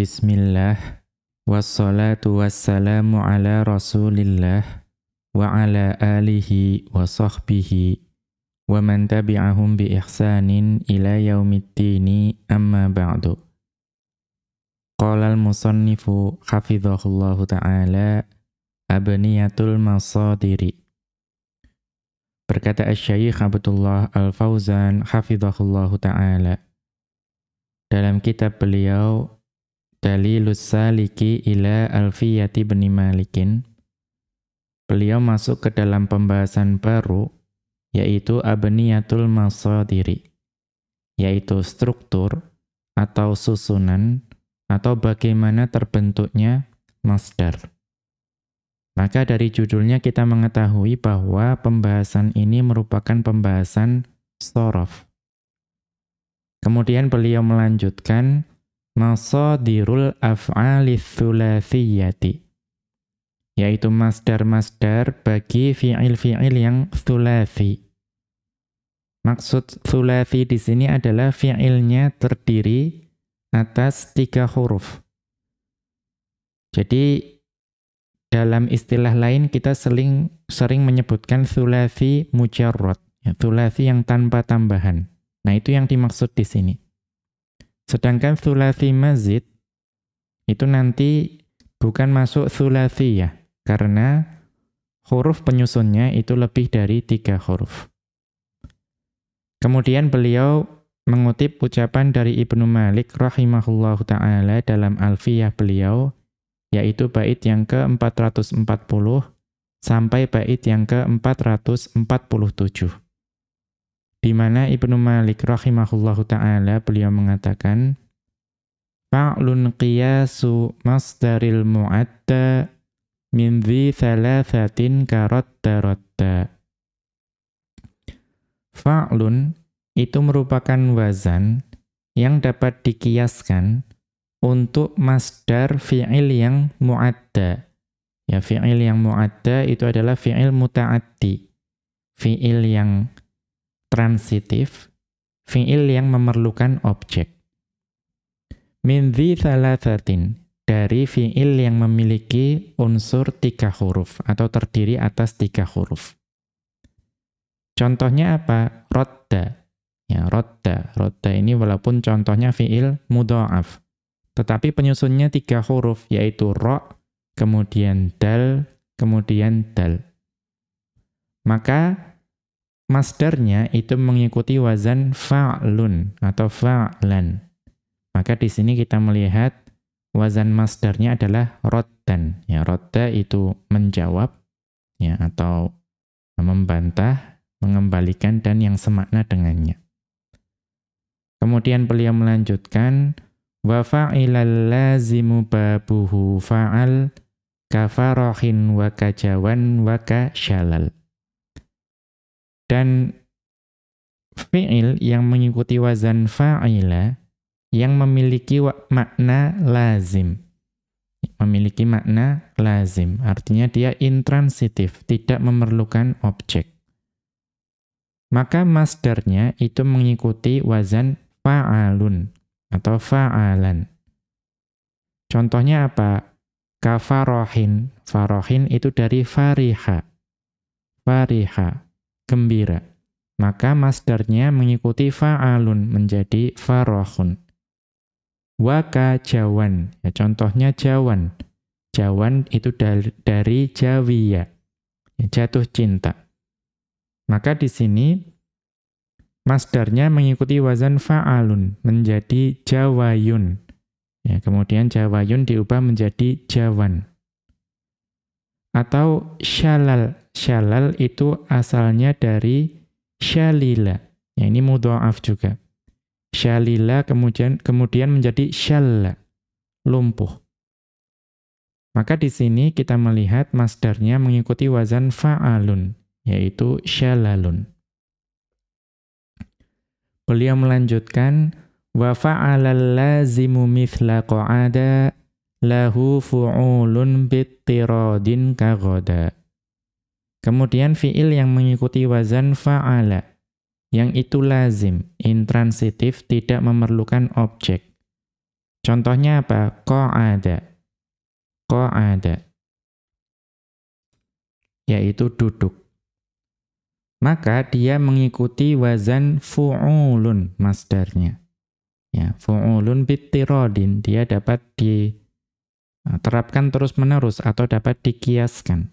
Bismillah Wassalatu wassalamu ala rasulillah Wa ala alihi wa sahbihi Wa man tabi'ahum bi ihsanin ila yaumiddini amma ba'du Qala al-musannifu hafidhahullahu ta'ala Abniyatul masadiri Berkata Syekh Abdullah Al-Fauzan hafizahullahu taala dalam kitab beliau Dalilus Saliki ila Alfiyati bin Malikin, beliau masuk ke dalam pembahasan baru, yaitu Abniyatul Masadiri, yaitu struktur atau susunan atau bagaimana terbentuknya masdar. Maka dari judulnya kita mengetahui bahwa pembahasan ini merupakan pembahasan sorof. Kemudian beliau melanjutkan, masadirul af'ali thulathiyati yaitu masdar-masdar bagi fi'il-fi'il yang thulathi. Maksud thulathi di sini adalah fi'ilnya terdiri atas tiga huruf. Jadi dalam istilah lain kita sering sering menyebutkan thulathi mujarrad, ya, thulathi yang tanpa tambahan. Nah, itu yang dimaksud di sini. Sedangkan thulathi mazid itu nanti bukan masuk ya, karena huruf penyusunnya itu lebih dari tiga huruf. Kemudian beliau mengutip ucapan dari Ibnu Malik rahimahullahu taala dalam Alfiyah beliau yaitu bait yang ke-440 sampai bait yang ke-447 di mana Ibnu Malik rahimahullahu taala beliau mengatakan fa'lun qiyasu masdaril mu'atta min dhi thalathatin karatta ratta fa'lun itu merupakan wazan yang dapat dikiaskan untuk masdar fi'il yang mu'adda. Ya fi'il yang mu'adda itu adalah fi'il muta'addi fi'il yang transitif, fi'il yang memerlukan objek. Min dhi thalathatin, dari fi'il yang memiliki unsur tiga huruf, atau terdiri atas tiga huruf. Contohnya apa? Rodda. Ya, rodda. Rodda ini walaupun contohnya fi'il mudha'af. Tetapi penyusunnya tiga huruf, yaitu ro, kemudian dal, kemudian dal. Maka masdarnya itu mengikuti wazan fa'lun atau fa'lan. Maka di sini kita melihat wazan masdarnya adalah roddan. Ya, rodda itu menjawab ya atau membantah, mengembalikan dan yang semakna dengannya. Kemudian beliau melanjutkan wa fa'ilal lazimu babuhu fa'al kafarahin wa kajawan wa kasyalal. Dan fi'il yang mengikuti wazan fa'ila yang memiliki makna lazim. Memiliki makna lazim. Artinya dia intransitif, tidak memerlukan objek. Maka masdarnya itu mengikuti wazan fa'alun atau fa'alan. Contohnya apa? Kafarohin. Farohin itu dari fariha. Fariha gembira. Maka masdarnya mengikuti fa'alun menjadi farohun. Waka jawan, ya, contohnya jawan. Jawan itu dari, dari jawiya, ya, jatuh cinta. Maka di sini masdarnya mengikuti wazan fa'alun menjadi jawayun. Ya, kemudian jawayun diubah menjadi jawan. Atau syalal. Syalal itu asalnya dari syalila. Ya, ini mudha'af juga. Syalila kemudian kemudian menjadi syalla, lumpuh. Maka di sini kita melihat masdarnya mengikuti wazan fa'alun, yaitu syalalun. Beliau melanjutkan, wa fa'alal lazimu mithla qa'ada lahu fu'ulun bittiradin kagoda. Kemudian fi'il yang mengikuti wazan fa'ala, yang itu lazim, intransitif, tidak memerlukan objek. Contohnya apa? Qa'ada. Qa'ada. Yaitu duduk. Maka dia mengikuti wazan fu'ulun masdarnya. Ya, fu'ulun bittirodin. Dia dapat diterapkan terus-menerus atau dapat dikiaskan.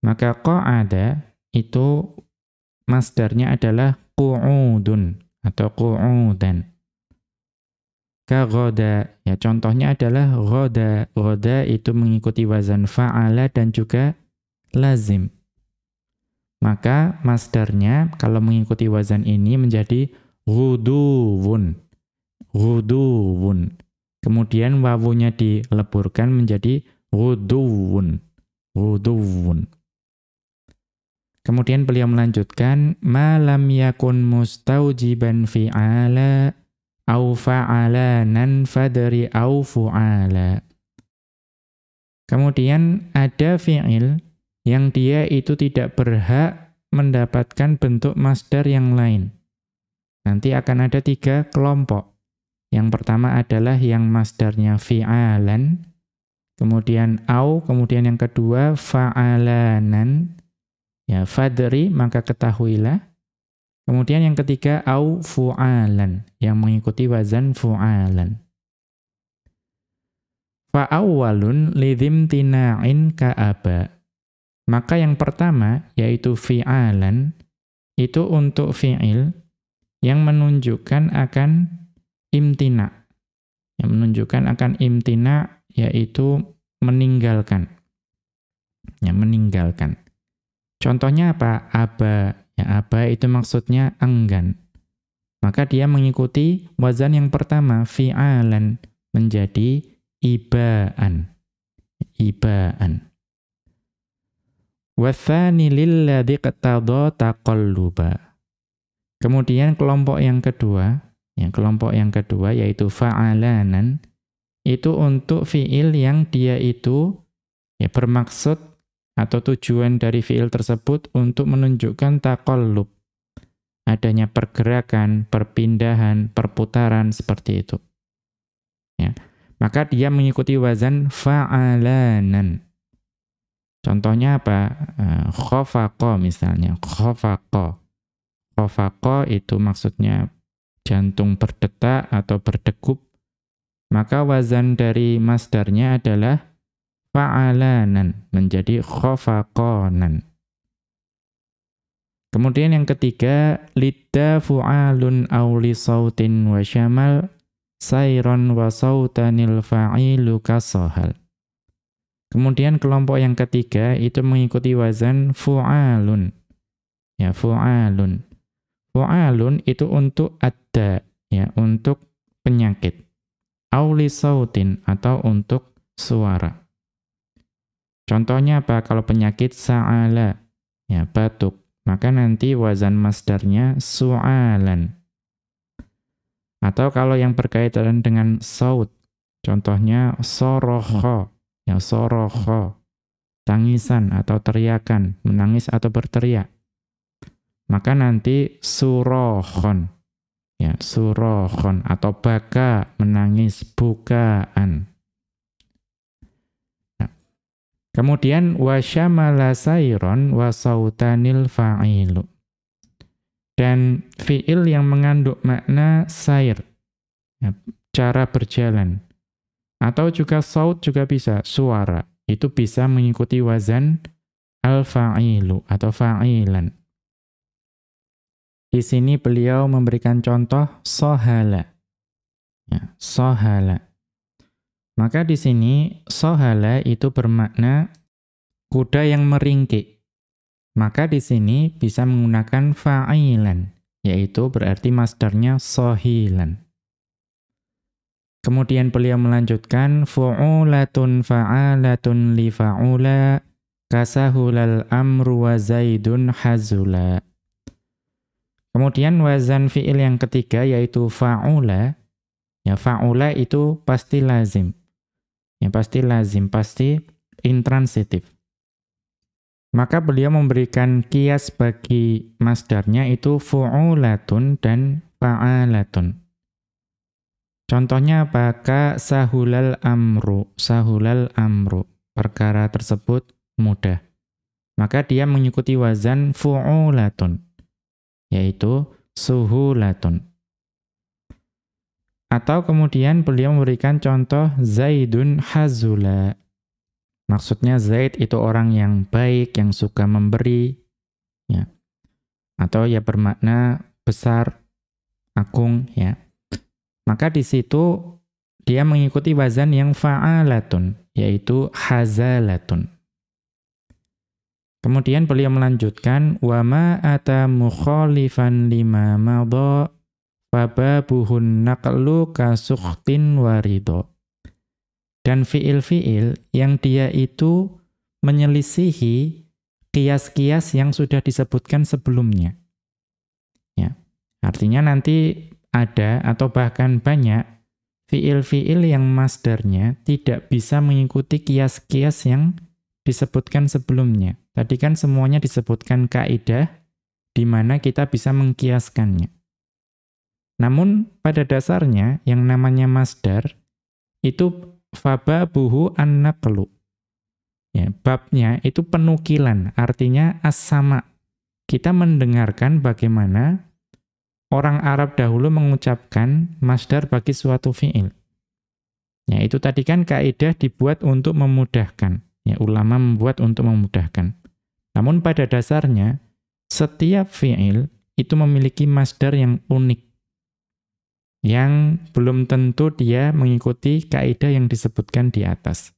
Maka qa'ada itu masdarnya adalah qu'udun atau qu'udan. Ka ghoda, ya contohnya adalah ghoda. Ghoda itu mengikuti wazan fa'ala dan juga lazim. Maka masdarnya kalau mengikuti wazan ini menjadi ghuduwun. Ghuduwun. Kemudian wawunya dileburkan menjadi ghuduwun. Ghuduwun. Kemudian beliau melanjutkan malam yakun mustaujiban fi'ala au nan fadri au fu'ala. Kemudian ada fi'il yang dia itu tidak berhak mendapatkan bentuk masdar yang lain. Nanti akan ada tiga kelompok. Yang pertama adalah yang masdarnya fi'alan, kemudian au, kemudian yang kedua fa'alanan, ya fadri, maka ketahuilah, Kemudian yang ketiga au fu'alan yang mengikuti wazan fu'alan. Fa awwalun lidhimtina'in ka'aba. Maka yang pertama yaitu fi'alan itu untuk fi'il yang menunjukkan akan imtina. Yang menunjukkan akan imtina yaitu meninggalkan. Yang meninggalkan. Contohnya apa? Aba Ya, apa itu maksudnya enggan. Maka dia mengikuti wazan yang pertama, fi'alan, menjadi ibaan. Ibaan. Wathani lilladhi qtada taqalluba. Kemudian kelompok yang kedua, ya, kelompok yang kedua yaitu fa'alanan, itu untuk fi'il yang dia itu ya, bermaksud atau tujuan dari fiil tersebut untuk menunjukkan takallub. Adanya pergerakan, perpindahan, perputaran seperti itu. Ya. Maka dia mengikuti wazan fa'alanan. Contohnya apa? Uh, khofaqo misalnya. Khofaqo. Khofaqo itu maksudnya jantung berdetak atau berdegup. Maka wazan dari masdarnya adalah fa'alanan menjadi khafaqanan. Kemudian yang ketiga, lidda fu'alun aw li sautin wa syamal sayran wa sautanil fa'ilu kasahal. Kemudian kelompok yang ketiga itu mengikuti wazan fu'alun. Ya, fu'alun. Fu'alun itu untuk adda, ya, untuk penyakit. Auli sautin atau untuk suara. Contohnya apa? Kalau penyakit sa'ala, ya batuk, maka nanti wazan masdarnya su'alan. Atau kalau yang berkaitan dengan saut, contohnya soroho, ya soroho, tangisan atau teriakan, menangis atau berteriak. Maka nanti surohon, ya surohon, atau baka, menangis, bukaan. Kemudian wasyamala sayron wa sautanil fa'ilu. Dan fi'il yang mengandung makna sair, ya, cara berjalan. Atau juga saut juga bisa, suara. Itu bisa mengikuti wazan al-fa'ilu atau fa'ilan. Di sini beliau memberikan contoh sohala. Ya, sohala. Maka di sini sohala itu bermakna kuda yang meringkik. Maka di sini bisa menggunakan fa'ilan, yaitu berarti masdarnya sohilan. Kemudian beliau melanjutkan fu'ulatun fa'alatun li fa'ula kasahulal amru wa zaidun hazula. Kemudian wazan fi'il yang ketiga yaitu fa'ula. Ya fa'ula itu pasti lazim. Ya pasti lazim, pasti intransitif. Maka beliau memberikan kias bagi masdarnya itu fu'ulatun dan fa'alatun. Contohnya apa? Ka sahulal amru. Sahulal amru. Perkara tersebut mudah. Maka dia mengikuti wazan fu'ulatun. Yaitu suhulatun. Atau kemudian beliau memberikan contoh Zaidun hazula. Maksudnya Zaid itu orang yang baik, yang suka memberi. Ya. Atau ya bermakna besar, agung. ya maka di situ dia mengikuti wazan yang fa'alatun, yaitu hazalatun. Kemudian beliau melanjutkan ma ata mukhalifan lima madha fababuhun naqlu kasukhtin warido. Dan fiil-fiil yang dia itu menyelisihi kias-kias yang sudah disebutkan sebelumnya. Ya. Artinya nanti ada atau bahkan banyak fiil-fiil yang masdarnya tidak bisa mengikuti kias-kias yang disebutkan sebelumnya. Tadi kan semuanya disebutkan kaidah di mana kita bisa mengkiaskannya. Namun pada dasarnya yang namanya masdar itu faba buhu an-naqlu. Ya, babnya itu penukilan, artinya as-sama. Kita mendengarkan bagaimana orang Arab dahulu mengucapkan masdar bagi suatu fi'il. Ya, itu tadi kan kaidah dibuat untuk memudahkan. Ya, ulama membuat untuk memudahkan. Namun pada dasarnya, setiap fi'il itu memiliki masdar yang unik. Yang belum tentu dia mengikuti kaidah yang disebutkan di atas.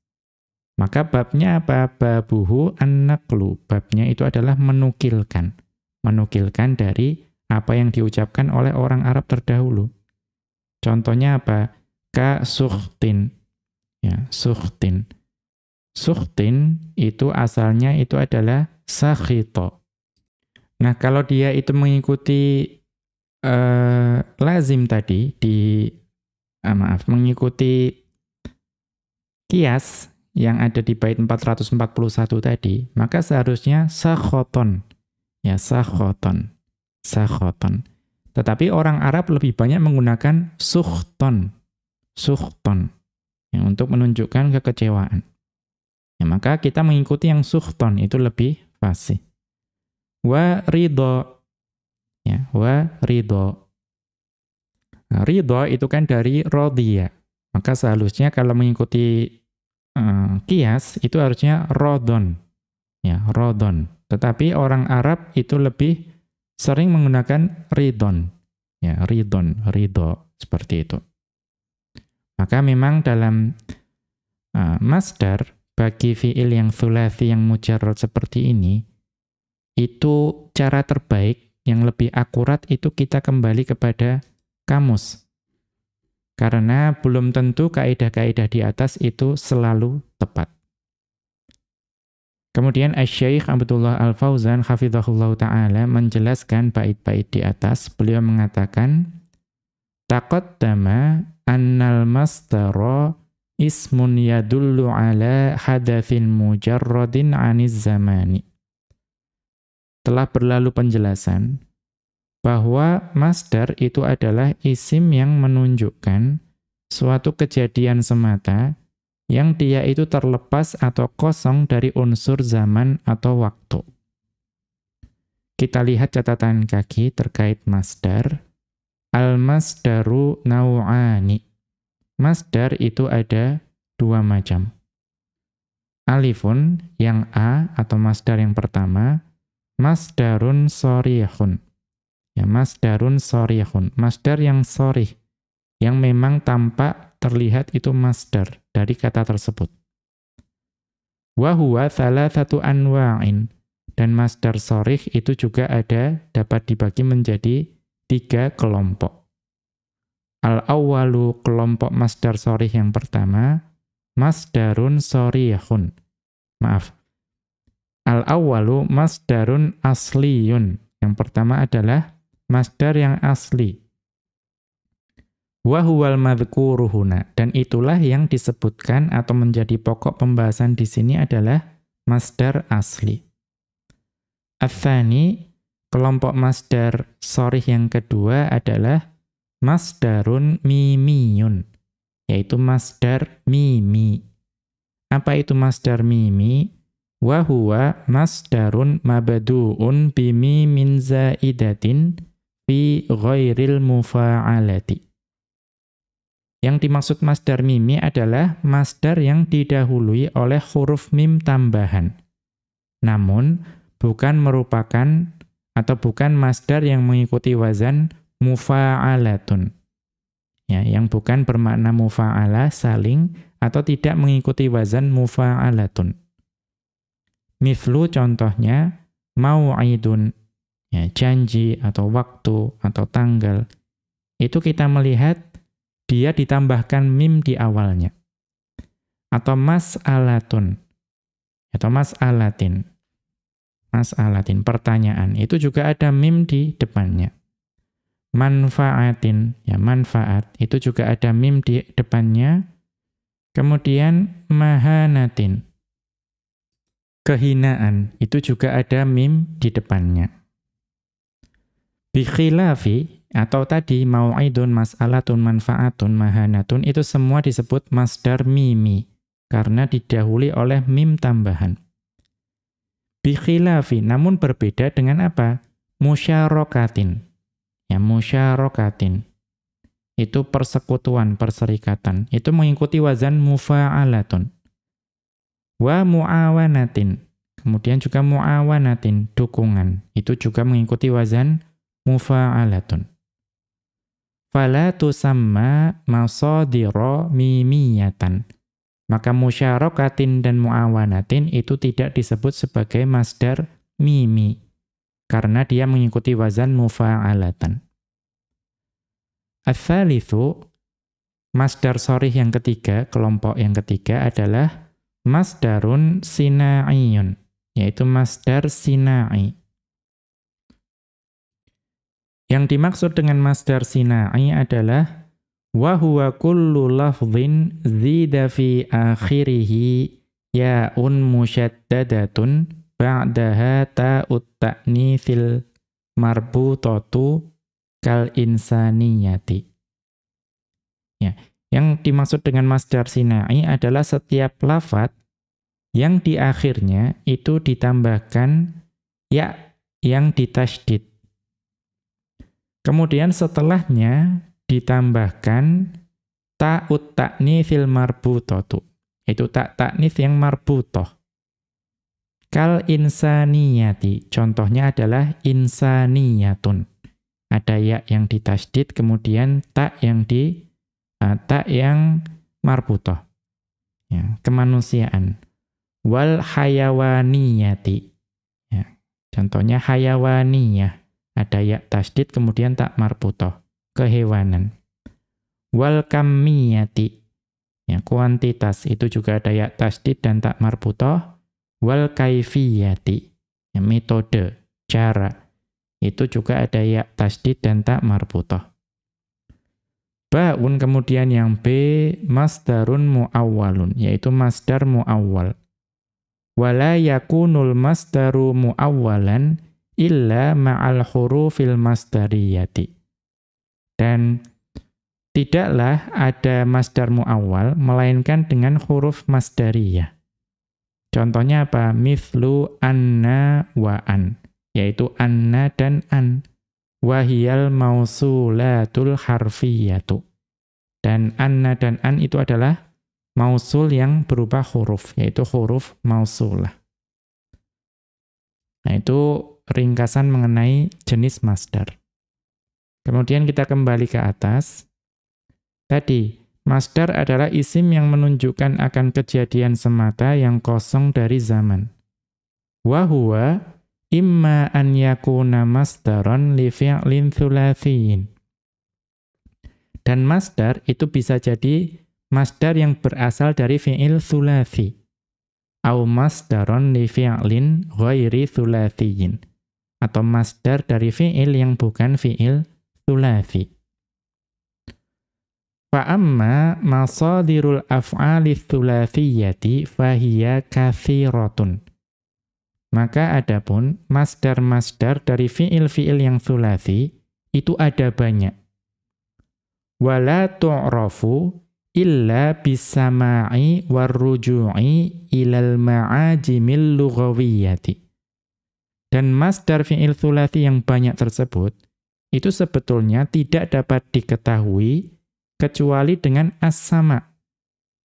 Maka babnya apa? Babuhu an-naqlu. Babnya itu adalah menukilkan. Menukilkan dari apa yang diucapkan oleh orang Arab terdahulu. Contohnya apa? Ka suhtin. Ya, suhtin. Suhtin itu asalnya itu adalah sakhito. Nah, kalau dia itu mengikuti uh, lazim tadi di uh, maaf, mengikuti kias yang ada di bait 441 tadi, maka seharusnya sakhoton. Ya, sakhoton sakhoton. Tetapi orang Arab lebih banyak menggunakan suhton. Suhton. Ya, untuk menunjukkan kekecewaan. Ya, maka kita mengikuti yang suhton, itu lebih fasih. Wa ridho. Ya, wa ridho. Nah, ridho itu kan dari rodiyah. Maka seharusnya kalau mengikuti uh, kias, itu harusnya rodon. Ya, rodon. Tetapi orang Arab itu lebih sering menggunakan ridon. Ya, ridon, ridho, seperti itu. Maka memang dalam uh, masdar, bagi fi'il yang thulathi yang mujarrad seperti ini, itu cara terbaik, yang lebih akurat itu kita kembali kepada kamus. Karena belum tentu kaidah-kaidah di atas itu selalu tepat. Kemudian Asy-Syaikh Abdullah Al-Fauzan hafizahullah taala menjelaskan bait-bait di atas. Beliau mengatakan taqaddama annal masdara ismun yadullu ala hadatsin mujarradin 'aniz zamani. Telah berlalu penjelasan bahwa masdar itu adalah isim yang menunjukkan suatu kejadian semata yang dia itu terlepas atau kosong dari unsur zaman atau waktu. Kita lihat catatan kaki terkait masdar. Al-masdaru naw'ani. Masdar itu ada dua macam. Alifun yang A atau masdar yang pertama, masdarun sorihun. Ya, masdarun sorihun. Masdar yang sorih, yang memang tampak terlihat itu masdar dari kata tersebut. Wahuwa satu anwa'in. Dan masdar sorih itu juga ada, dapat dibagi menjadi tiga kelompok. Al-awwalu kelompok masdar sorih yang pertama, masdarun sorihun. Maaf. Al-awwalu masdarun asliyun. Yang pertama adalah masdar yang asli. Wahuwal madhkuruhuna. Dan itulah yang disebutkan atau menjadi pokok pembahasan di sini adalah masdar asli. Athani, kelompok masdar sorih yang kedua adalah masdarun mimiyun, yaitu masdar mimi. Apa itu masdar mimi? Wa huwa masdarun mabdu'un bimi min zaidatin fi ghairil mufa'alati. Yang dimaksud masdar mimi adalah masdar yang didahului oleh huruf mim tambahan. Namun, bukan merupakan atau bukan masdar yang mengikuti wazan mufa'alatun. Ya, yang bukan bermakna mufa'ala saling atau tidak mengikuti wazan mufa'alatun. Mithlu contohnya mau'idun, ya, janji atau waktu atau tanggal. Itu kita melihat dia ditambahkan mim di awalnya. Atau mas'alatun atau mas'alatin. Mas'alatin, pertanyaan. Itu juga ada mim di depannya manfaatin, ya manfaat, itu juga ada mim di depannya. Kemudian mahanatin, kehinaan, itu juga ada mim di depannya. Bikhilafi, atau tadi mau'idun, mas'alatun, manfaatun, mahanatun, itu semua disebut masdar mimi, karena didahului oleh mim tambahan. Bikhilafi, namun berbeda dengan apa? Musyarokatin ya musyarakatin itu persekutuan, perserikatan. Itu mengikuti wazan mufa'alatun. Wa mu'awanatin. Kemudian juga mu'awanatin, dukungan. Itu juga mengikuti wazan mufa'alatun. Fala tusamma masadira mimiyatan. Maka musyarakatin dan mu'awanatin itu tidak disebut sebagai masdar mimi karena dia mengikuti wazan mufa'alatan. Ats-tsalitsu masdar sorih yang ketiga, kelompok yang ketiga adalah masdarun sina'iyun, yaitu masdar sina'i. Yang dimaksud dengan masdar sina'i adalah wa huwa kullu lafdhin zida fi akhirih ya'un musyaddadatun ba'daha ta'ut ta'nitsil marbutatu kal insaniyati. Ya, yang dimaksud dengan masdar sinai adalah setiap lafat yang di akhirnya itu ditambahkan ya yang ditasydid. Kemudian setelahnya ditambahkan ta'ut ta'nitsil marbutatu. Itu tak ta'nits yang marbutoh. Kal insaniyati. Contohnya adalah insaniyatun. Ada ya yang ditasdid, kemudian tak yang di tak yang marbutoh. Ya, kemanusiaan. Wal hayawaniyati. Ya, contohnya hayawaniyah. Ada ya tasdid, kemudian tak marbutoh. Kehewanan. Wal kamiyati. Ya, kuantitas. Itu juga ada ya tasdid dan tak marbutoh wal kaifiyati ya, metode cara itu juga ada ya tasdid dan tak marbutoh Ba'un kemudian yang B masdarun muawwalun yaitu masdar muawwal. Wala yakunul masdaru muawwalan illa ma'al hurufil masdariyati. Dan tidaklah ada masdar muawwal melainkan dengan huruf masdariyah. Contohnya apa? Mithlu anna wa an. Yaitu anna dan an. Wahiyal mausulatul harfiyatu. Dan anna dan an itu adalah mausul yang berupa huruf. Yaitu huruf mausulah. Nah itu ringkasan mengenai jenis masdar. Kemudian kita kembali ke atas. Tadi, Masdar adalah isim yang menunjukkan akan kejadian semata yang kosong dari zaman. Wahuwa imma an yakuna masdaron li fi'lin thulathiyin. Dan masdar itu bisa jadi masdar yang berasal dari fi'il thulathi. Au masdaron li fi'lin ghairi thulathiyin. Atau masdar dari fi'il yang bukan fi'il thulathi. Fa'amma masadirul af'ali thulathiyati fahiya kathiratun. Maka adapun masdar-masdar dari fi'il-fi'il yang thulathi itu ada banyak. wala tu'rafu illa bisama'i warruju'i ilal ma'ajimil lughawiyyati. Dan masdar fi'il thulathi yang banyak tersebut, itu sebetulnya tidak dapat diketahui kecuali dengan as-sama,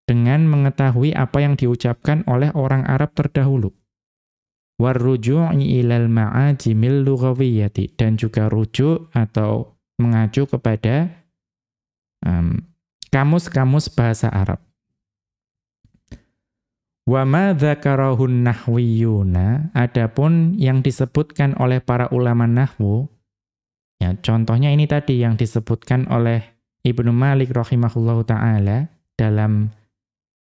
dengan mengetahui apa yang diucapkan oleh orang Arab terdahulu. Warruju'i ilal ma'ajimil lughawiyyati. Dan juga rujuk atau mengacu kepada kamus-kamus um, bahasa Arab. Wa ma dzakarahun nahwiyuna adapun yang disebutkan oleh para ulama nahwu ya contohnya ini tadi yang disebutkan oleh Ibnu Malik rahimahullahu taala dalam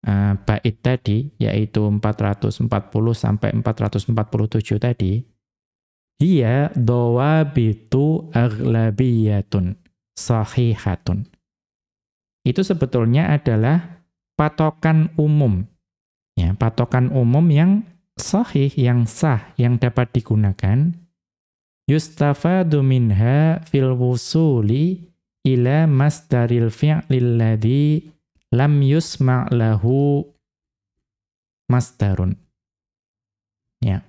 uh, bait tadi yaitu 440 sampai 447 tadi hiya dawabitu aghlabiyatun sahihatun itu sebetulnya adalah patokan umum Ya, patokan umum yang sahih, yang sah, yang dapat digunakan. Yustafadu minha fil wusuli ila masdaril fi'lil ladhi lam yusma' lahu masdarun. Ya.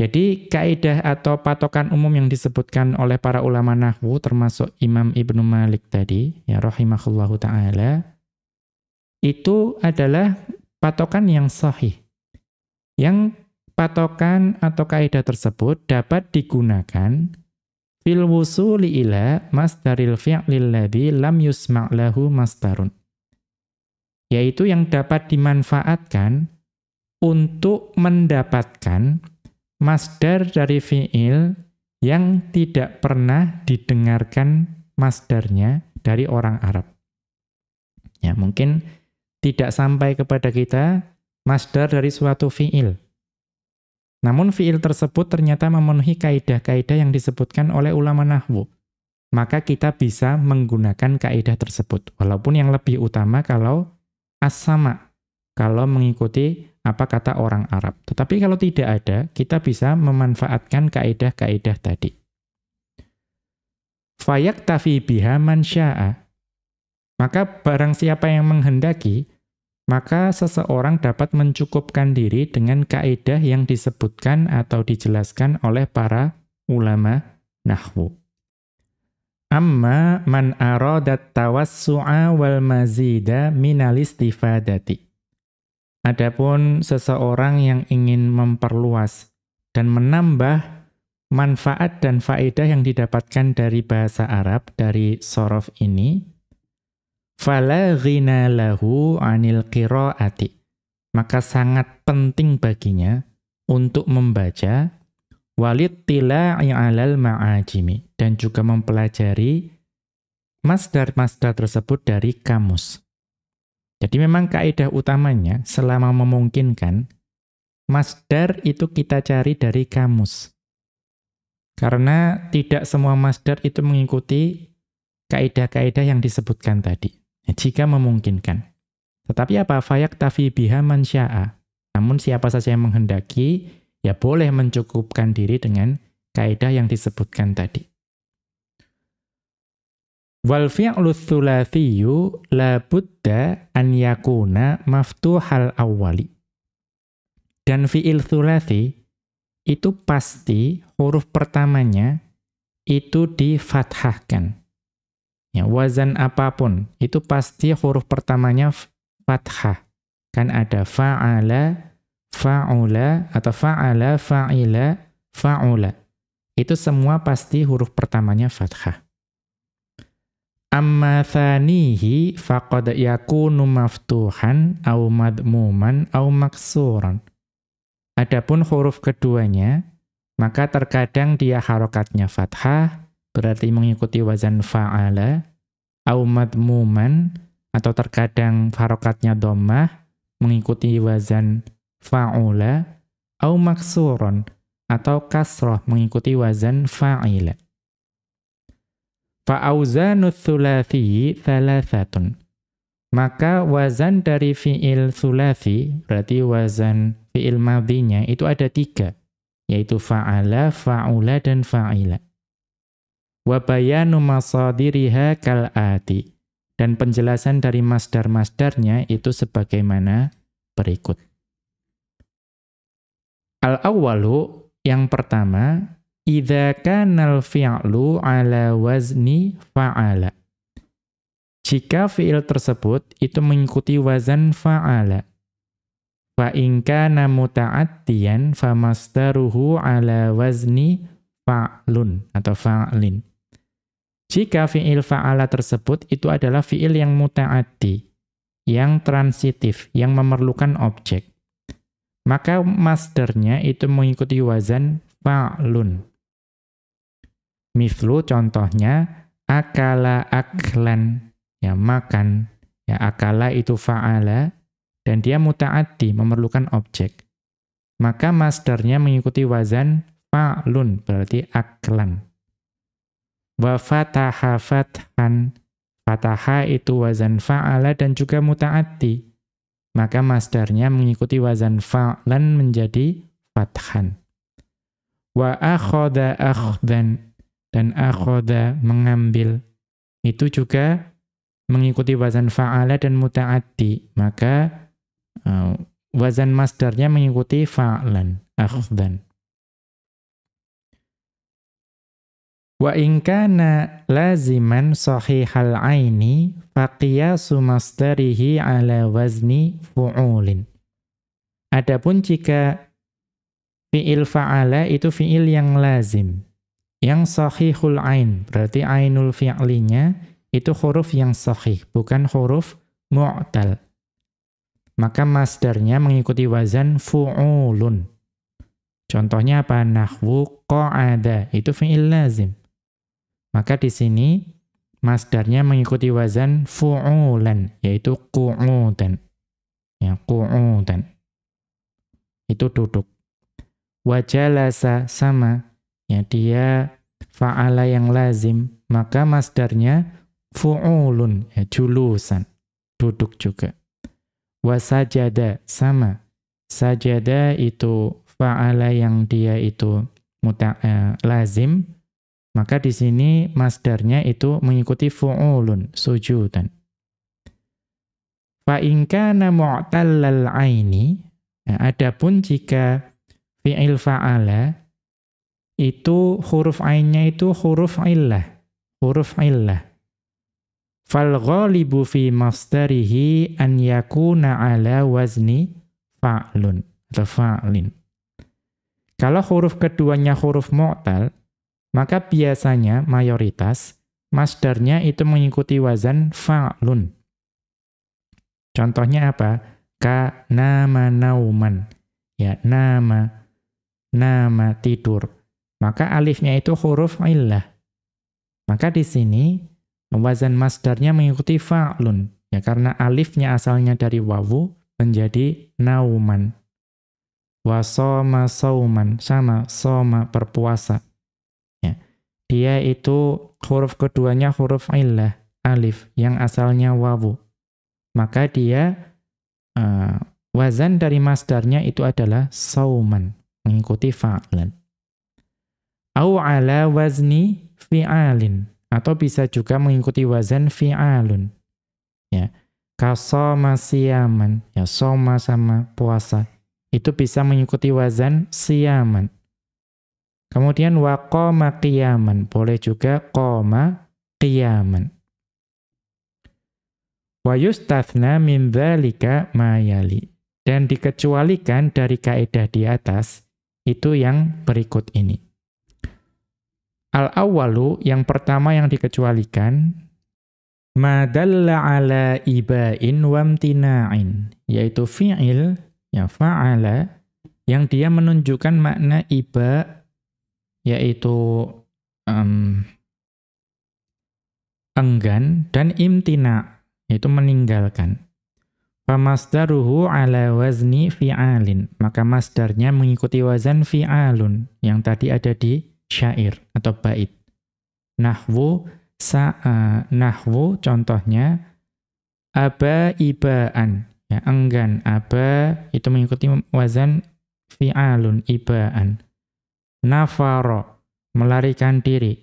Jadi kaidah atau patokan umum yang disebutkan oleh para ulama nahwu termasuk Imam Ibnu Malik tadi, ya rahimahullahu taala, itu adalah patokan yang sahih. Yang patokan atau kaidah tersebut dapat digunakan fil wusuli ila masdaril fi'lil ladzi lam yusma' lahu masdarun. Yaitu yang dapat dimanfaatkan untuk mendapatkan masdar dari fi'il yang tidak pernah didengarkan masdarnya dari orang Arab. Ya, mungkin tidak sampai kepada kita masdar dari suatu fi'il. Namun fi'il tersebut ternyata memenuhi kaidah-kaidah yang disebutkan oleh ulama nahwu. Maka kita bisa menggunakan kaidah tersebut. Walaupun yang lebih utama kalau as-sama, kalau mengikuti apa kata orang Arab. Tetapi kalau tidak ada, kita bisa memanfaatkan kaidah-kaidah tadi. Fayak tafi biha man sya'a. Maka barang siapa yang menghendaki, maka seseorang dapat mencukupkan diri dengan kaidah yang disebutkan atau dijelaskan oleh para ulama nahwu. Amma man aradat tawassu'a wal mazida minal istifadati. Adapun seseorang yang ingin memperluas dan menambah manfaat dan faedah yang didapatkan dari bahasa Arab, dari sorof ini, fala ghina lahu anil qiraati maka sangat penting baginya untuk membaca walid tila'i alal ma'ajimi dan juga mempelajari masdar-masdar tersebut dari kamus. Jadi memang kaidah utamanya selama memungkinkan masdar itu kita cari dari kamus. Karena tidak semua masdar itu mengikuti kaidah-kaidah yang disebutkan tadi. Ya, jika memungkinkan. Tetapi apa fayak tafi biha man. Namun siapa saja yang menghendaki, ya boleh mencukupkan diri dengan kaidah yang disebutkan tadi. Wal fi'lu thulathiyyu la budda an yakuna maftuhal awwali. Dan fi'il thulathi itu pasti huruf pertamanya itu difathahkan. Ya, wazan apa pun, itu pasti huruf pertamanya fathah. Kan ada fa'ala, fa'ula, atau fa'ala, fa'ila, fa'ula. Itu semua pasti huruf pertamanya fathah. Amma thanihi faqad yakunu maftuhan au madmuman au maksuran. Adapun huruf keduanya, maka terkadang dia harokatnya fathah, berarti mengikuti wazan fa'ala, au madmuman, atau terkadang harokatnya dhammah mengikuti wazan fa'ula, au maksuron, atau kasroh mengikuti wazan fa'ila. Fa'auzanu thulathi thalathatun. Maka wazan dari fi'il thulathi, berarti wazan fi'il madhinya, itu ada tiga, yaitu fa'ala, fa'ula, dan fa'ila. Wa bayanu masadiriha kal'ati. Dan penjelasan dari masdar-masdarnya itu sebagaimana berikut. Al-awwalu, yang pertama, idza kanal fi'lu ala wazni fa'ala. Jika fi'il tersebut itu mengikuti wazan fa'ala. Fa in kana muta'addiyan famastaruhu ala wazni fa'lun atau fa'lin. Jika fi'il fa'ala tersebut itu adalah fi'il yang muta'addi, yang transitif, yang memerlukan objek. Maka masdernya itu mengikuti wazan fa'lun. Mithlu contohnya, akala aklan, ya makan. Ya akala itu fa'ala, dan dia muta'addi, memerlukan objek. Maka masdernya mengikuti wazan fa'lun, berarti aklan. Wa fataha fathan. Fataha itu wazan fa'ala dan juga muta'addi. Maka masdarnya mengikuti wazan fa'lan menjadi fathan. Wa akhoda akhdan. Dan akhoda mengambil. Itu juga mengikuti wazan fa'ala dan muta'addi. Maka uh, wazan masdarnya mengikuti fa'lan, akhdan. Wa in kana laziman sahihal aini faqiyasu masdarihi ala wazni fu'ulin. Adapun jika fi'il fa'ala itu fi'il yang lazim, yang sahihul ain, berarti ainul fi'linya itu huruf yang sahih, bukan huruf mu'tal. Maka masdarnya mengikuti wazan fu'ulun. Contohnya apa? Nahwu qa'ada, itu fi'il lazim. Maka di sini masdarnya mengikuti wazan fu'ulan, yaitu qu'udan. Ya, qu'udan. Itu duduk. Wajalasa sama, ya dia fa'ala yang lazim, maka masdarnya fu'ulun, ya julusan, duduk juga. Wasajada sama, sajada itu fa'ala yang dia itu muta, eh, lazim, maka di sini masdarnya itu mengikuti fu'ulun, sujudan. Fa in kana mu'tallal aini, ya, adapun jika fi'il fa'ala itu huruf ainnya itu huruf illah, huruf illah. Fal ghalibu fi masdarihi an yakuna ala wazni fa'lun atau fa'lin. Kalau huruf keduanya huruf mu'tal, maka biasanya mayoritas masdarnya itu mengikuti wazan fa'lun. Contohnya apa? Ka nama nauman. Ya, nama nama tidur. Maka alifnya itu huruf illah. Maka di sini wazan masdarnya mengikuti fa'lun. Ya, karena alifnya asalnya dari wawu menjadi nauman. Wasoma sauman sama soma berpuasa dia itu huruf keduanya huruf illah, alif, yang asalnya wawu. Maka dia, uh, wazan dari masdarnya itu adalah sauman, mengikuti fa'lan. Au ala wazni fi'alin, atau bisa juga mengikuti wazan fi'alun. Ya, kasoma siyaman, ya soma sama puasa. Itu bisa mengikuti wazan siyaman Kemudian wa qama qiyaman, boleh juga qama qiyaman. Wa yustathna min dzalika ma yali. Dan dikecualikan dari kaidah di atas itu yang berikut ini. Al-awwalu yang pertama yang dikecualikan ma dalla ala iba'in wamtina'in yaitu fi'il ya fa'ala yang dia menunjukkan makna iba yaitu um, enggan dan imtina yaitu meninggalkan. Famasdaruhu ala wazni fi'alin. Maka masdarnya mengikuti wazan fi'alun yang tadi ada di syair atau bait. Nahwu sa uh, nahwu contohnya aba ibaan ya enggan aba itu mengikuti wazan fi'alun ibaan nafaro, melarikan diri.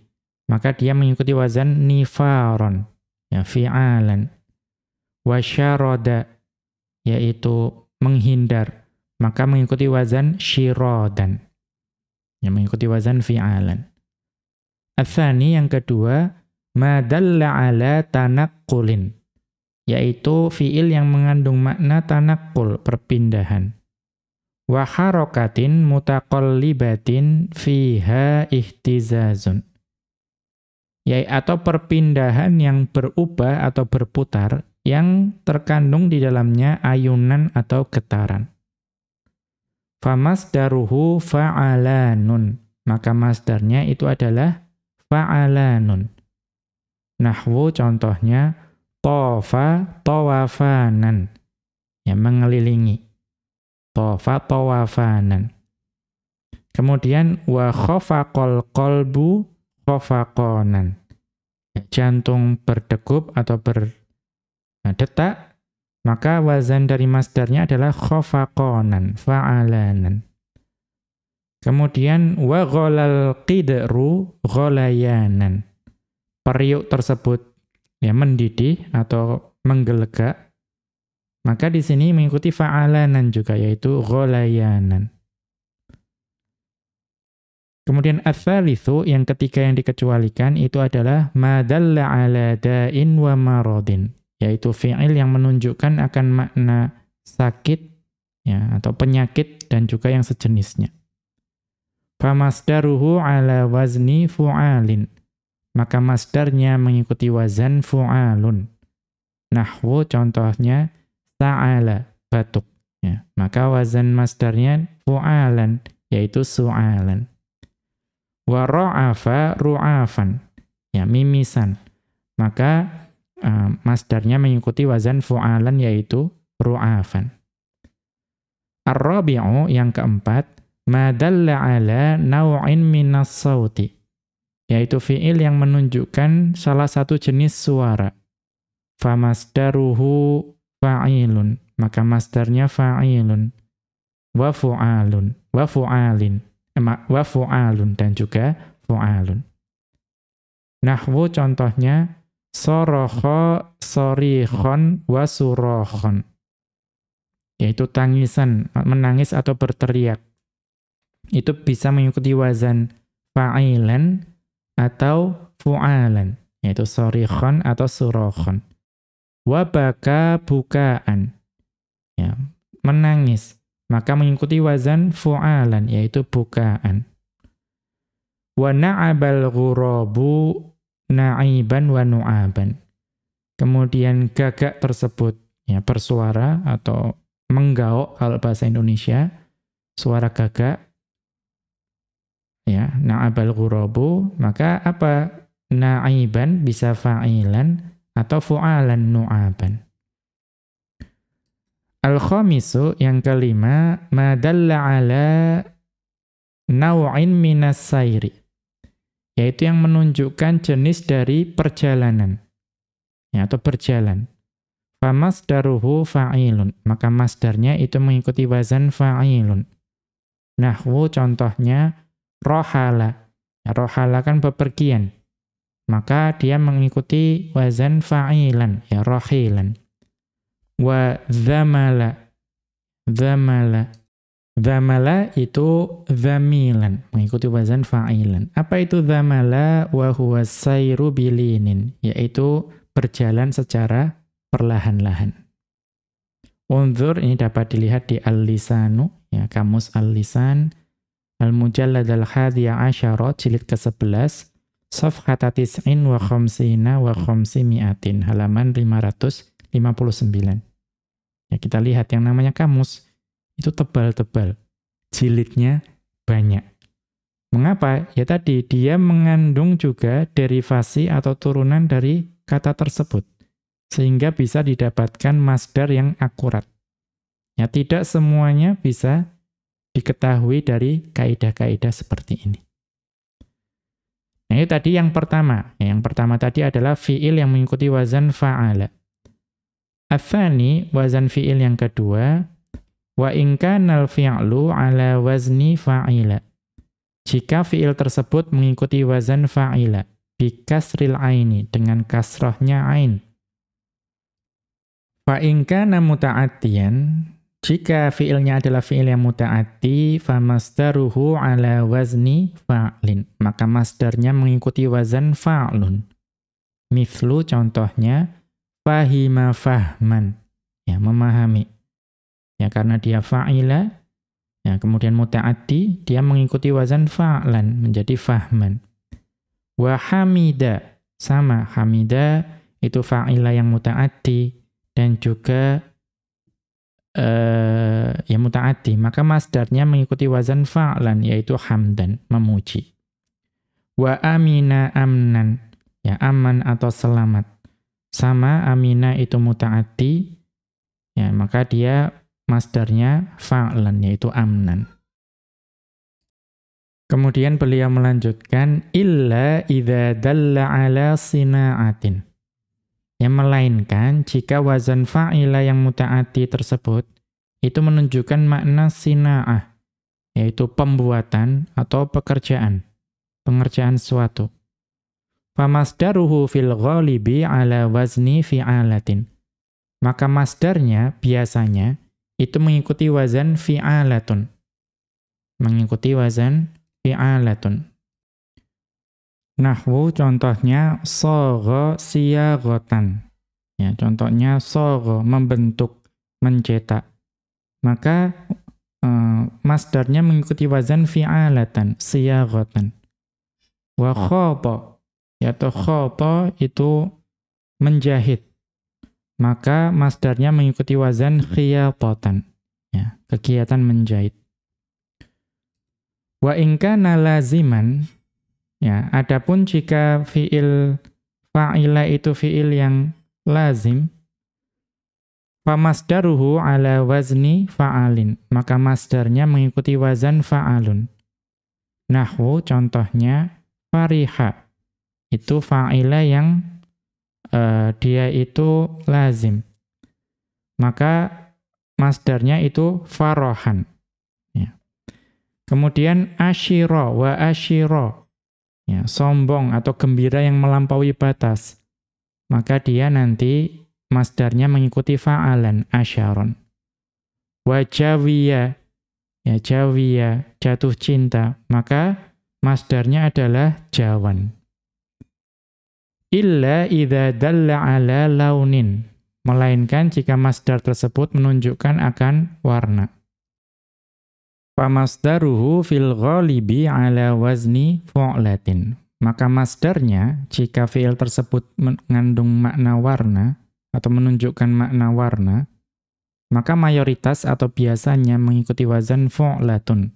Maka dia mengikuti wazan nifaron. ya fi'alan. Wa syarada yaitu menghindar, maka mengikuti wazan syiradan. Ya mengikuti wazan fi'alan. Atsani yang kedua, madalla ala tanaqqulin yaitu fiil yang mengandung makna tanakkul, perpindahan. Wa harakatin mutaqallibatin fiha ihtizazun. Yai atau perpindahan yang berubah atau berputar yang terkandung di dalamnya ayunan atau getaran. Famasdaruhu fa'alanun. Maka masdarnya itu adalah fa'alanun. Nahwu contohnya tofa tawafanan. Ya, mengelilingi. Tofa tawafanan. Kemudian wa khafaqal qalbu khafaqanan. Jantung berdegup atau berdetak, maka wazan dari masdarnya adalah khafaqanan, fa'alanan. Kemudian wa ghalal qidru ghalayanan. Periuk tersebut ya mendidih atau menggelegak, maka di sini mengikuti fa'alanan juga yaitu gholayanan. Kemudian ats-tsalitsu yang ketiga yang dikecualikan itu adalah madalla ala da'in wa maradin, yaitu fi'il yang menunjukkan akan makna sakit ya atau penyakit dan juga yang sejenisnya. Famasdaruhu ala wazni fu'alin maka masdarnya mengikuti wazan fu'alun. Nahwu contohnya sa'ala, batuk. Ya, maka wazan masdarnya fu'alan, yaitu su'alan. Wa ra'afa ru'afan, ya, mimisan. Maka uh, masdarnya mengikuti wazan fu'alan, yaitu ru'afan. Ar-rabi'u yang keempat, madalla ala naw'in minas sawti yaitu fiil yang menunjukkan salah satu jenis suara. Famasdaruhu fa'ilun, maka masdarnya fa'ilun. Wa fu'alun, wa fu'alin, wa fu'alun dan juga fu'alun. Nahwu contohnya soroho sorihon wa surohon. Yaitu tangisan, menangis atau berteriak. Itu bisa mengikuti wazan fa'ilan atau fu'alan, yaitu sorikhon atau surokhon. Wabaka bukaan, ya, menangis, maka mengikuti wazan fu'alan, yaitu bukaan. Wa na'abal ghurabu na'iban wa nu'aban. Kemudian gagak tersebut ya bersuara atau menggaok kalau bahasa Indonesia, suara gagak. Ya na'abal ghurabu maka apa? Na'iban bisa fa'ilan atau fu'alan nu'aban. Al-khamisu yang kelima madalla ala naw'in minas sayri. Yaitu yang menunjukkan jenis dari perjalanan. Ya atau berjalan. Famasdaruhu fa'ilun. Maka masdarnya itu mengikuti wazan fa'ilun. Nahwu contohnya rohala. Ya, rohala kan bepergian. Maka dia mengikuti wazan fa'ilan, ya rohilan. Wa zamala. Zamala. Zamala itu zamilan, mengikuti wazan fa'ilan. Apa itu zamala wa huwa sayru bilinin, yaitu berjalan secara perlahan-lahan. Unzur ini dapat dilihat di Al-Lisanu, ya, kamus Al-Lisan, Al-Mujallad al-Hadiya Asyara, jilid ke-11, Safhata tis'in wa khamsina wa khamsimiatin, halaman 559. Ya, kita lihat yang namanya kamus, itu tebal-tebal. Jilidnya banyak. Mengapa? Ya tadi, dia mengandung juga derivasi atau turunan dari kata tersebut. Sehingga bisa didapatkan masdar yang akurat. Ya, tidak semuanya bisa diketahui dari kaidah-kaidah seperti ini. Nah, itu tadi yang pertama. Yang pertama tadi adalah fi'il yang mengikuti wazan fa'ala. Athani, wazan fi'il yang kedua, wa inkanal fi'lu ala wazni fa'ila. Jika fi'il tersebut mengikuti wazan fa'ila. bikasril aini dengan kasrahnya ain. Fa in kana muta'attiyan jika fiilnya adalah fiil yang muta'atti famasdaruhu ala wazni fa'lin maka masdarnya mengikuti wazan fa'lun. Mithlu contohnya fahima fahman ya memahami. Ya karena dia fa'ila ya kemudian muta'atti dia mengikuti wazan fa'lan menjadi fahman. Wa hamida, sama hamida itu fa'ilah yang muta'ati dan juga uh, ya muta'ati. Maka masdarnya mengikuti wazan fa'lan yaitu hamdan, memuji. Wa amina amnan, ya aman atau selamat. Sama amina itu muta'ati, ya maka dia masdarnya fa'lan yaitu amnan. Kemudian beliau melanjutkan illa idza dalla ala sinaatin. Yang melainkan jika wazan fa'ila yang mutaati tersebut itu menunjukkan makna sinaah yaitu pembuatan atau pekerjaan, pengerjaan suatu. Famasdaruhu fil ghalibi ala wazni fi'alatin. Maka masdarnya biasanya itu mengikuti wazan fi'alatun. Mengikuti wazan fi'alatun. Nahwu contohnya sogo siyagotan. Ya, contohnya sogo membentuk, mencetak. Maka uh, masdarnya mengikuti wazan fi'alatan, siyagotan. Wa khoto, yaitu khoto itu menjahit. Maka masdarnya mengikuti wazan khiyatotan. Ya, kegiatan menjahit. Wa inka nalaziman ya adapun jika fiil fa'ila itu fiil yang lazim famasdaruhu ala wazni fa'alin. Maka masdarnya mengikuti wazan fa'alun. Nahwu contohnya fariha. Itu fa'ila yang uh, dia itu lazim. Maka masdarnya itu farohan. Kemudian asyiro wa asyiro. Ya, sombong atau gembira yang melampaui batas. Maka dia nanti masdarnya mengikuti fa'alan asyaron. Wa jawiya. Ya, jawiya, jatuh cinta. Maka masdarnya adalah jawan. Illa idza dalla ala launin. Melainkan jika masdar tersebut menunjukkan akan warna. Famasdaruhu fil ghalibi ala wazni fu'latin. Maka masdarnya, jika fi'il tersebut mengandung makna warna, atau menunjukkan makna warna, maka mayoritas atau biasanya mengikuti wazan fu'latun.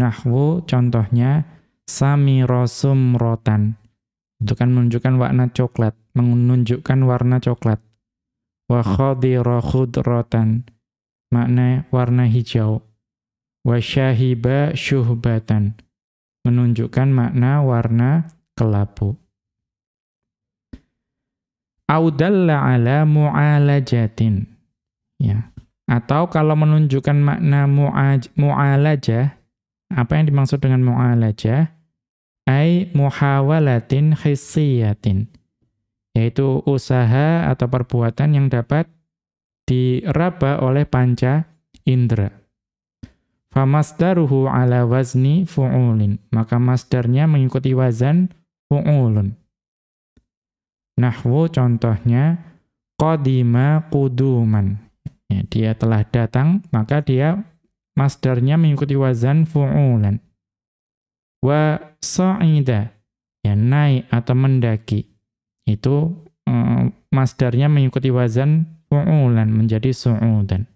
Nahwu contohnya, sami rosum rotan. Itu kan menunjukkan warna coklat, menunjukkan warna coklat. Wa khadira khudrotan. Makna warna hijau wasyahiba syuhbatan menunjukkan makna warna kelabu audalla ala mu'alajatin ya. Atau kalau menunjukkan makna mu'alajah apa yang dimaksud dengan mu'alajah? Ai muhawalatin hissiyatin yaitu usaha atau perbuatan yang dapat diraba oleh panca indera Famasdaruhu ala wazni fu'ulin. Maka masdarnya mengikuti wazan fu'ulun. Nahwu contohnya, qadima kuduman. Ya, dia telah datang, maka dia masdarnya mengikuti wazan fu'ulan. Wa sa'ida, ya naik atau mendaki. Itu um, masdarnya mengikuti wazan fu'ulan menjadi su'udan.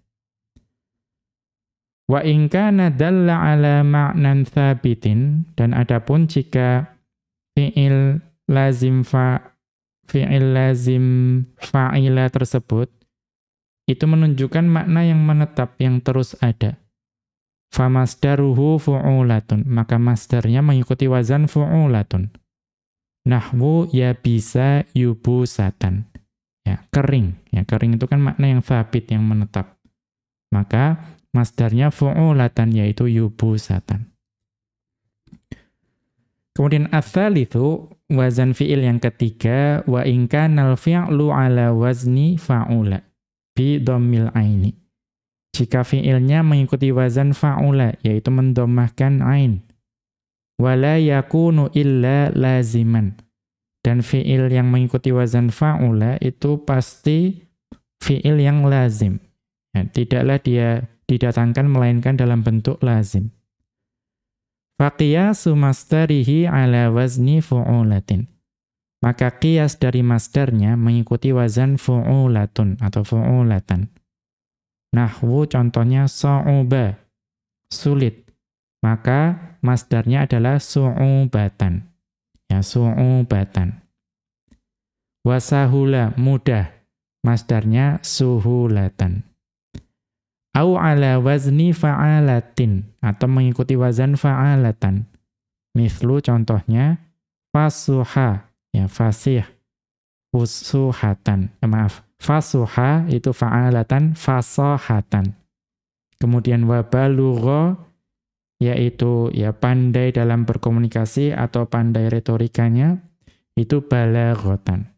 Wa in kana dalla ala ma'nan thabitin dan adapun jika fi'il lazim fa fi'il lazim fa'ila tersebut itu menunjukkan makna yang menetap yang terus ada. Famasdaruhu fu'ulatun, maka masdarnya mengikuti wazan fu'ulatun. Nahwu ya bisa yubusatan. Ya, kering. Ya, kering itu kan makna yang thabit, yang menetap. Maka Masdarnya fu'ulatan yaitu yubusatan. Kemudian asal itu wazan fi'il yang ketiga wa in kana ala wazni fa'ula bi dhammil aini. Jika fi'ilnya mengikuti wazan fa'ula yaitu mendomahkan ain. Wala yakunu illa laziman. Dan fi'il yang mengikuti wazan fa'ula itu pasti fi'il yang lazim. Ya, tidaklah dia didatangkan melainkan dalam bentuk lazim. Faqiyasu masdarihi ala wazni fu'ulatin. Maka qiyas dari masdarnya mengikuti wazan fu'ulatun atau fu'ulatan. Nahwu contohnya sa'uba, sulit. Maka masdarnya adalah su'ubatan. Ya, su'ubatan. Wasahula, mudah. Masdarnya suhulatan au ala wazni fa'alatin atau mengikuti wazan fa'alatan. Mislu contohnya fasuha ya fasih fusuhatan. Eh, maaf, fasuha itu fa'alatan fasohatan. Kemudian wabalugha yaitu ya pandai dalam berkomunikasi atau pandai retorikanya itu balaghatan.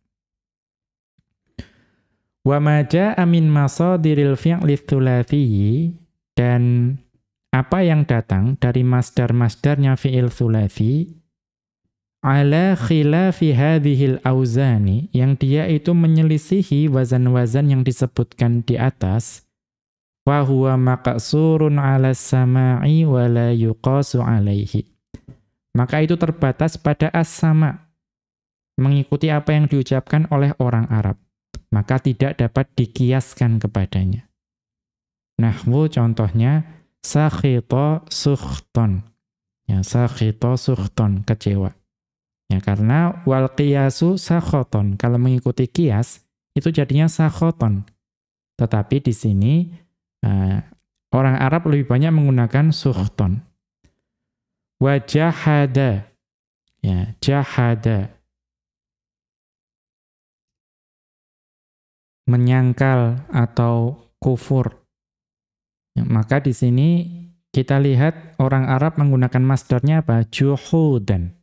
Wa ma jaa min masadiril fi'li tsulatsiyyi dan apa yang datang dari masdar-masdarnya fi'il tsulatsyi? Ala khilafi hadhil auzani yang dia itu menyelisihi wazan-wazan yang disebutkan di atas. Wa huwa maqsurun 'ala samai wa la yuqasu 'alaihi. Maka itu terbatas pada as-sama mengikuti apa yang diucapkan oleh orang Arab maka tidak dapat dikiaskan kepadanya. Nahwu contohnya sakhito sukhton. Ya, sakhito sukhton, kecewa. Ya, karena wal qiyasu sakhoton. Kalau mengikuti kias, itu jadinya sakhoton. Tetapi di sini, uh, orang Arab lebih banyak menggunakan sukhton. Wajahada. Ya, jahada. Menyangkal atau kufur. Ya, maka di sini kita lihat orang Arab menggunakan masdarnya apa? Juhudan.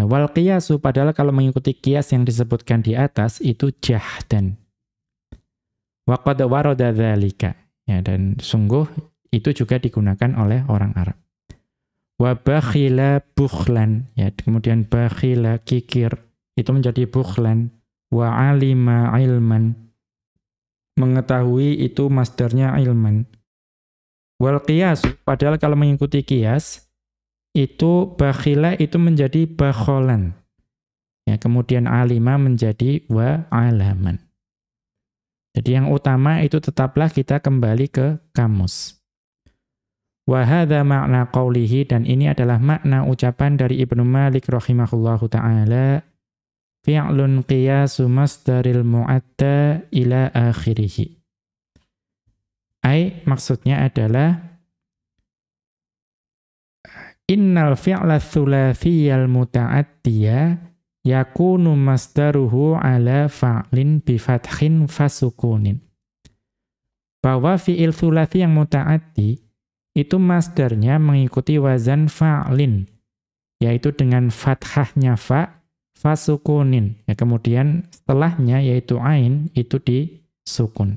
Ya, wal qiyasu padahal kalau mengikuti kias yang disebutkan di atas itu jahdan. Wa qad warada dzalika. Ya, dan sungguh itu juga digunakan oleh orang Arab. Wa bakhila bukhlan. Ya, kemudian bakhila kikir itu menjadi bukhlan wa alima ilman. Mengetahui itu masdarnya ilman. Wal qiyas padahal kalau mengikuti kias itu bakhila itu menjadi bakholan. Ya kemudian alima menjadi wa alaman. Jadi yang utama itu tetaplah kita kembali ke kamus. Wa hadza makna qawlihi dan ini adalah makna ucapan dari Ibnu Malik rahimahullahu taala fi'lun qiyasu masdaril mu'atta ila akhirih. Ai maksudnya adalah innal fi'la thulathiyal muta'attiya yakunu masdaruhu ala fa'lin bi fathin fasukunin. Bahwa fi'il thulathi yang muta'atti itu masdarnya mengikuti wazan fa'lin yaitu dengan fathahnya fa' fasukunin. Ya, kemudian setelahnya yaitu ain itu disukun.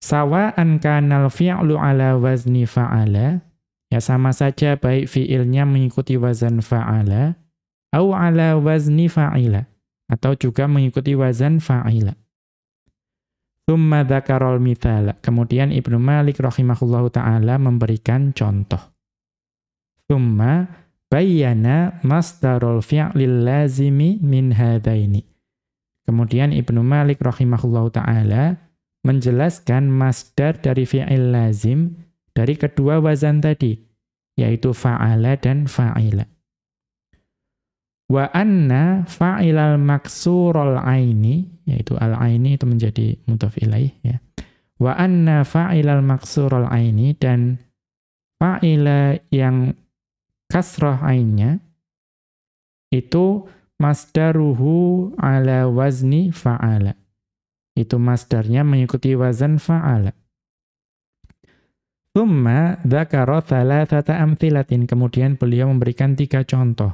Sawa'an kanal fi'lu ala wazni fa'ala, ya sama saja baik fi'ilnya mengikuti wazan fa'ala, au ala wazni fa'ila, atau juga mengikuti wazan fa'ila. Thumma dzakarol mithala. Kemudian Ibnu Malik rahimahullahu taala memberikan contoh. Thumma bayyana masdarul fi'lil lazimi min hadaini. Kemudian Ibnu Malik rahimahullahu taala menjelaskan masdar dari fi'il lazim dari kedua wazan tadi, yaitu fa'ala dan fa'ila. Wa anna fa'ilal maksurul aini, yaitu al-aini itu menjadi mudhaf ilaih ya. Wa anna fa'ilal maksurul aini dan fa'ila yang kasrah ainnya itu masdaruhu ala wazni fa'ala. Itu masdarnya mengikuti wazan fa'ala. Thumma dzakara thalathata amthilatin. Kemudian beliau memberikan tiga contoh.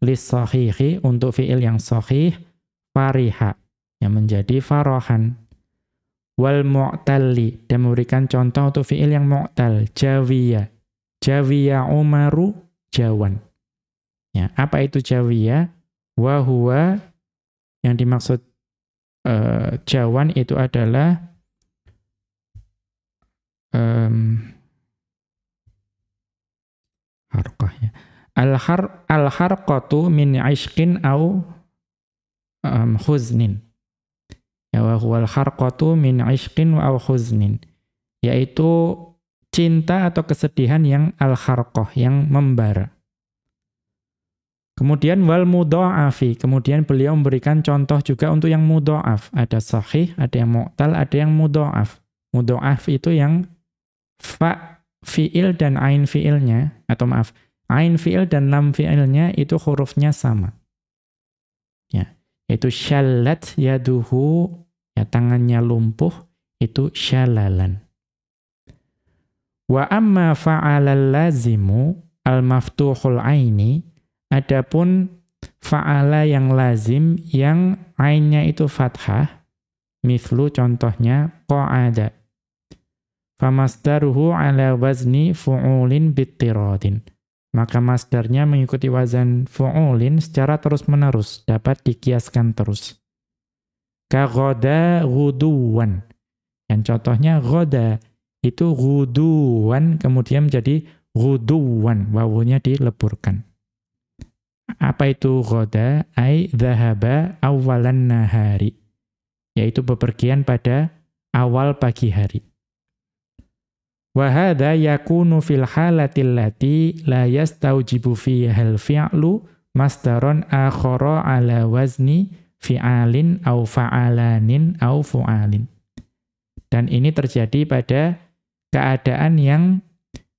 Lissahihi untuk fi'il yang sahih. Fariha. Yang menjadi farohan. Wal mu'talli. Dan memberikan contoh untuk fi'il yang mu'tal. Jawiya. Jawiya umaru jawan. Ya, apa itu jawiya? Wahuwa yang dimaksud uh, jawan itu adalah um, harqah ya. Al-har al-harqatu min ishqin au um, huznin. Ya wa huwal harqatu min ishqin au huznin. Yaitu cinta atau kesedihan yang al-harqah, yang membara. Kemudian wal mudha'afi. Kemudian beliau memberikan contoh juga untuk yang mudha'af. Ada sahih, ada yang mu'tal, ada yang mudha'af. Mudha'af itu yang fa fi'il dan ain fi'ilnya atau maaf, Ain fi'il dan lam fi'ilnya itu hurufnya sama. Ya, yaitu syalat yaduhu, ya tangannya lumpuh, itu syalalan. Wa amma fa'alal lazimu al-maftuhul aini, adapun fa'ala yang lazim yang ainnya itu fathah, mithlu contohnya qa'ada. Famasdaruhu ala wazni fu'ulin bittiradin maka masdarnya mengikuti wazan fu'ulin secara terus-menerus, dapat dikiaskan terus. Ka ghoda ghuduwan. Yang contohnya ghoda, itu ghuduwan kemudian menjadi ghuduwan, wawunya dileburkan. Apa itu ghoda? Ai dhahaba awalan nahari. Yaitu bepergian pada awal pagi hari. Wa yakunu fil halatil lati la yastaujibu fiha al fi'lu masdaron akhara ala wazni fi'alin au fa'alanin au fu'alin. Dan ini terjadi pada keadaan yang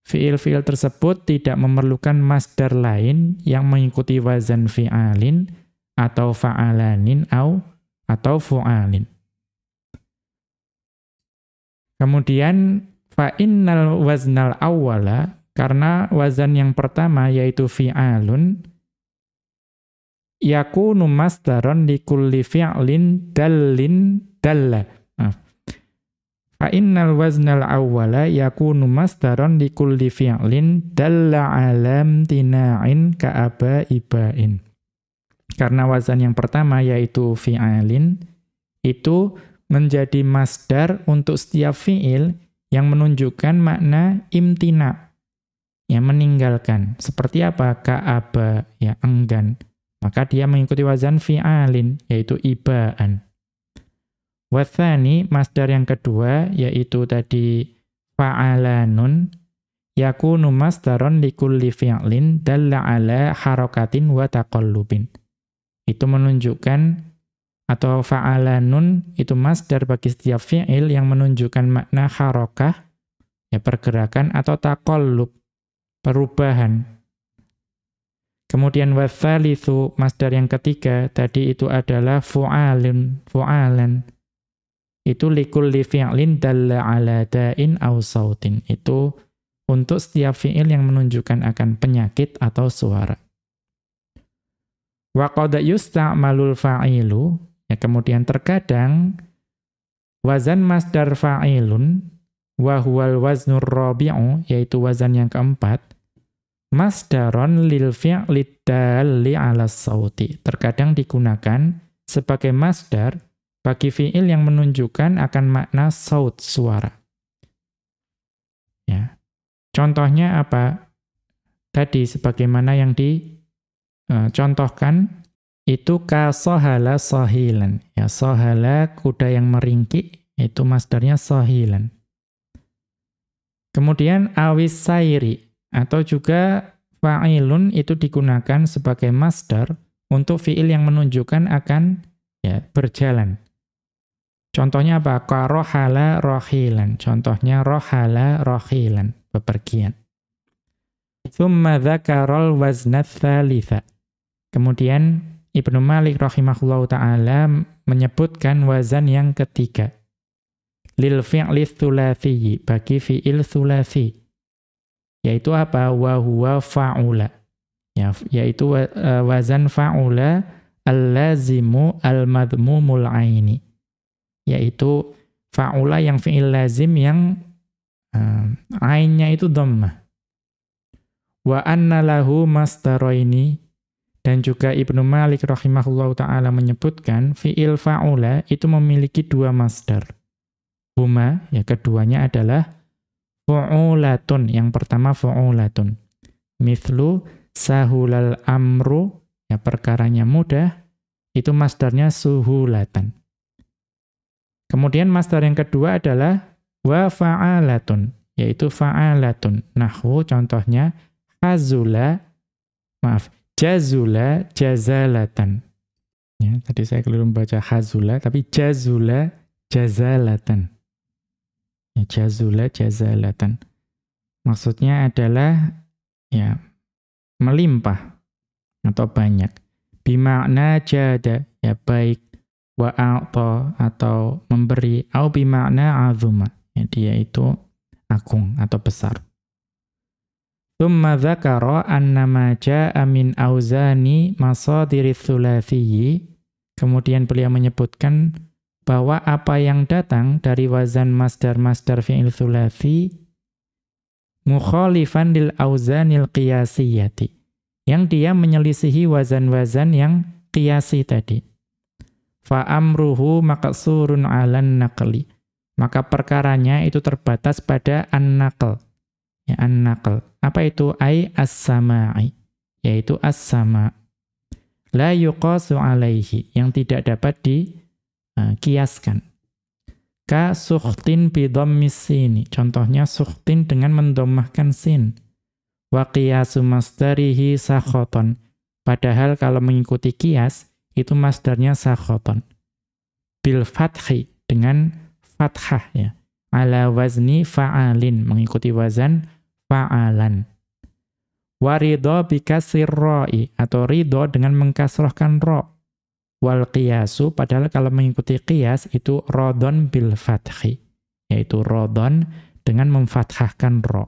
fi'il-fi'il tersebut tidak memerlukan masdar lain yang mengikuti wazan fi'alin atau fa'alanin au atau fu'alin. Kemudian Fa innal waznal awwala karena wazan yang pertama yaitu fi'alun yakunu masdaron li kulli fi'lin dallin dalla. Fa innal waznal awwala yakunu masdaron li kulli fi'lin dalla alam tina'in ka'aba ibain. Karena wazan yang pertama yaitu fi'alin itu menjadi masdar untuk setiap fi'il yang menunjukkan makna imtina, yang meninggalkan. Seperti apa? Ka'aba, ya enggan. Maka dia mengikuti wazan fi'alin, yaitu ibaan. Wathani, masdar yang kedua, yaitu tadi fa'alanun, yakunu masdaron likulli fi'lin dalla ala harokatin wa taqallubin. Itu menunjukkan atau fa'alanun itu masdar bagi setiap fi'il yang menunjukkan makna harokah, ya pergerakan atau taqallub, perubahan. Kemudian wathalithu masdar yang ketiga tadi itu adalah fu'alun, fu'alan. Itu likulli fi'lin dalla ala da'in aw sautin. Itu untuk setiap fi'il yang menunjukkan akan penyakit atau suara. Wa qad yusta'malul fa'ilu Ya, kemudian terkadang wazan masdar fa'ilun wa huwal waznur rabi'u yaitu wazan yang keempat masdaron lil fi'li dalli 'ala sauti. Terkadang digunakan sebagai masdar bagi fi'il yang menunjukkan akan makna saut suara. Ya. Contohnya apa? Tadi sebagaimana yang dicontohkan itu ka sohala sohilan. Ya, sohala kuda yang meringkik, itu masdarnya sohilan. Kemudian awis sairi, atau juga fa'ilun itu digunakan sebagai masdar untuk fi'il yang menunjukkan akan ya berjalan. Contohnya apa? Karohala rohilan. Contohnya rohala rohilan, bepergian. Thumma dzakarol waznat thalitha. Kemudian Ibnu Malik rahimahullahu taala menyebutkan wazan yang ketiga. Lil fi'li thulathi bagi fi'il thulathi. Yaitu apa? Wa huwa fa'ula. ya yaitu uh, wazan fa'ula al-lazimu al-madmumul aini yaitu fa'ula yang fi'il lazim yang uh, ainnya itu dhammah. Wa anna lahu ini dan juga Ibnu Malik rahimahullahu taala menyebutkan fi'il fa'ula itu memiliki dua masdar. Huma ya keduanya adalah fu'ulatun. Yang pertama fu'ulatun. Mithlu sahulal amru, ya perkaranya mudah, itu masdarnya suhulatan. Kemudian masdar yang kedua adalah wa fa'alatun, yaitu fa'alatun. Nahwu contohnya hazula, maaf, jazula jazalatan. Ya, tadi saya keliru membaca hazula, tapi jazula jazalatan. Ya, jazula jazalatan. Maksudnya adalah ya melimpah atau banyak. Bimakna jada, ya baik, wa a'ta atau memberi, au bimakna azuma, ya dia itu agung atau besar. Thumma dzakara anna ma jaa'a min auzani masadiri tsulatsiyyi. Kemudian beliau menyebutkan bahwa apa yang datang dari wazan masdar-masdar fi'il tsulatsi mukhalifan lil auzanil qiyasiyati. Yang dia menyelisihi wazan-wazan yang qiyasi tadi. Fa amruhu maqsurun 'alan naqli. Maka perkaranya itu terbatas pada an-naql. Ya, an-naql. Apa itu? Ai as-sama'i. Yaitu as-sama'. La yuqasu alaihi. Yang tidak dapat dikiaskan. Uh, Ka sukhtin bidhammis sini. Contohnya sukhtin dengan mendomahkan sin. Wa qiyasu masdarihi sakhoton. Padahal kalau mengikuti kias, itu masdarnya sakhoton. Bil fathi, dengan fathah ya. Ala wazni fa'alin, mengikuti wazan fa'alan. Waridho bikasir ro'i, atau ridho dengan mengkasrohkan ro' Wal qiyasu, padahal kalau mengikuti qiyas itu rodon bil fathi. Yaitu rodon dengan memfathahkan ro.